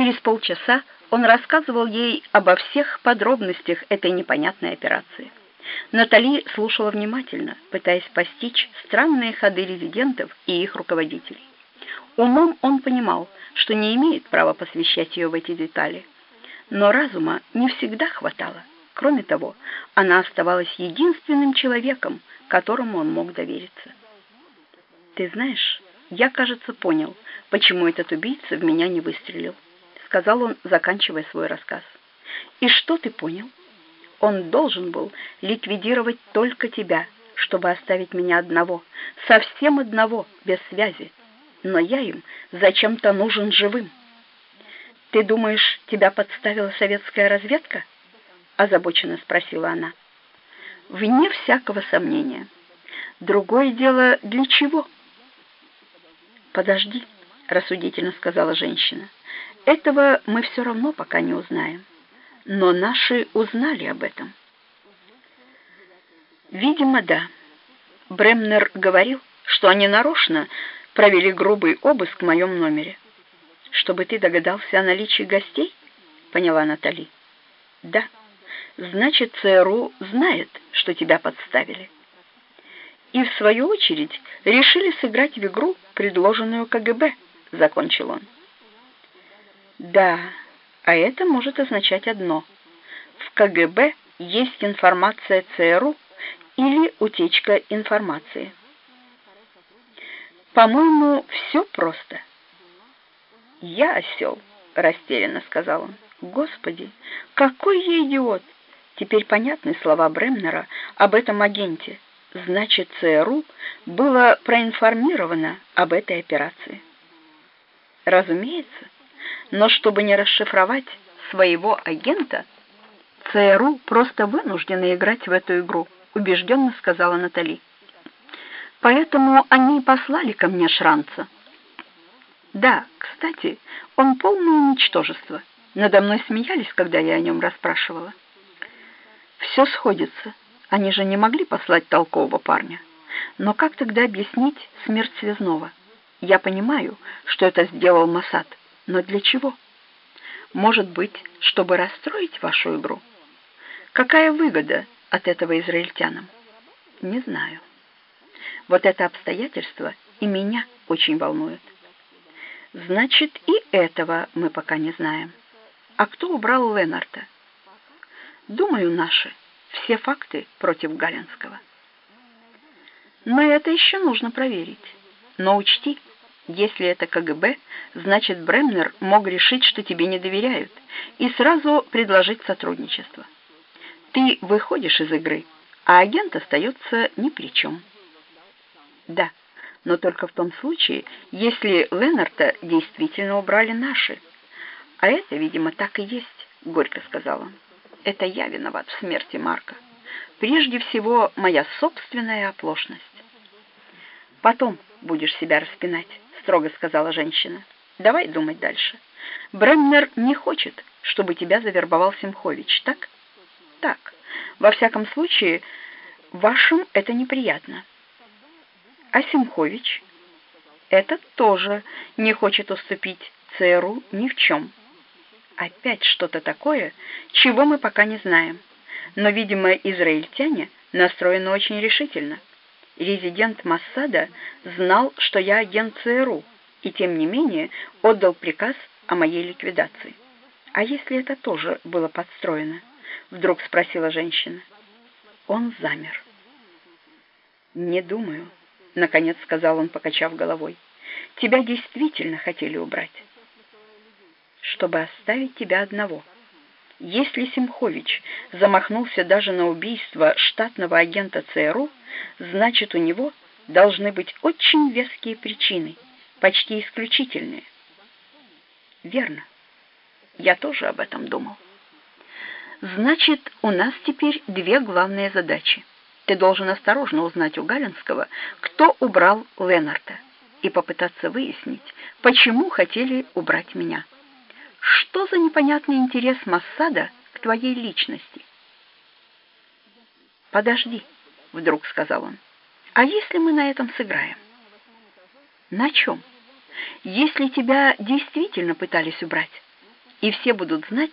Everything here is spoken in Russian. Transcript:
Через полчаса он рассказывал ей обо всех подробностях этой непонятной операции. Натали слушала внимательно, пытаясь постичь странные ходы резидентов и их руководителей. Умом он понимал, что не имеет права посвящать ее в эти детали, но разума не всегда хватало. Кроме того, она оставалась единственным человеком, которому он мог довериться. «Ты знаешь, я, кажется, понял, почему этот убийца в меня не выстрелил», сказал он, заканчивая свой рассказ. «И что ты понял? Он должен был ликвидировать только тебя, чтобы оставить меня одного, совсем одного, без связи. Но я им зачем-то нужен живым». «Ты думаешь, тебя подставила советская разведка?» озабоченно спросила она. Вне всякого сомнения. Другое дело, для чего? Подожди, рассудительно сказала женщина. Этого мы все равно пока не узнаем. Но наши узнали об этом. Видимо, да. Бремнер говорил, что они нарочно провели грубый обыск в моем номере. Чтобы ты догадался о наличии гостей? Поняла Натали. Да. Значит, ЦРУ знает, что тебя подставили. И в свою очередь решили сыграть в игру, предложенную КГБ, закончил он. Да, а это может означать одно. В КГБ есть информация ЦРУ или утечка информации. По-моему, все просто. Я осел, растерянно сказал он. Господи, какой я идиот! Теперь понятны слова Бремнера об этом агенте. Значит, ЦРУ было проинформировано об этой операции. Разумеется, но чтобы не расшифровать своего агента, ЦРУ просто вынуждены играть в эту игру, убежденно сказала Натали. Поэтому они послали ко мне Шранца. Да, кстати, он полное ничтожество. Надо мной смеялись, когда я о нем расспрашивала. Все сходится. Они же не могли послать толкового парня. Но как тогда объяснить смерть связного? Я понимаю, что это сделал Масад, но для чего? Может быть, чтобы расстроить вашу игру? Какая выгода от этого израильтянам? Не знаю. Вот это обстоятельство и меня очень волнует. Значит, и этого мы пока не знаем. А кто убрал Ленарта? Думаю, наши. Все факты против Галинского. Но это еще нужно проверить. Но учти, если это КГБ, значит Бремнер мог решить, что тебе не доверяют, и сразу предложить сотрудничество. Ты выходишь из игры, а агент остается ни при чем. Да, но только в том случае, если Ленарта действительно убрали наши. А это, видимо, так и есть, горько сказала это я виноват в смерти Марка. Прежде всего, моя собственная оплошность. Потом будешь себя распинать, строго сказала женщина. Давай думать дальше. Бремнер не хочет, чтобы тебя завербовал Семхович, так? Так. Во всяком случае, вашим это неприятно. А Семхович? Этот тоже не хочет уступить ЦРУ ни в чем опять что-то такое, чего мы пока не знаем. Но, видимо, израильтяне настроены очень решительно. Резидент Массада знал, что я агент ЦРУ, и тем не менее отдал приказ о моей ликвидации. А если это тоже было подстроено? Вдруг спросила женщина. Он замер. Не думаю, наконец сказал он, покачав головой. Тебя действительно хотели убрать чтобы оставить тебя одного. Если Семхович замахнулся даже на убийство штатного агента ЦРУ, значит, у него должны быть очень веские причины, почти исключительные. Верно. Я тоже об этом думал. Значит, у нас теперь две главные задачи. Ты должен осторожно узнать у Галинского, кто убрал Ленарта, и попытаться выяснить, почему хотели убрать меня. Что за непонятный интерес Массада к твоей личности? Подожди, вдруг сказал он. А если мы на этом сыграем? На чем? Если тебя действительно пытались убрать, и все будут знать,